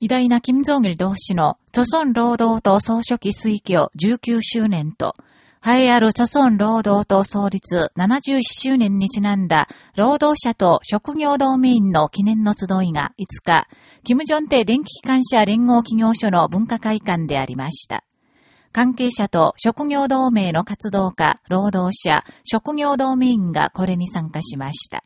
偉大な金正義同士の、著孫労働党総書記推挙19周年と、栄えある著孫労働党創立71周年にちなんだ、労働者と職業同盟員の記念の集いが5日、金正帝電気機関車連合企業所の文化会館でありました。関係者と職業同盟の活動家、労働者、職業同盟員がこれに参加しました。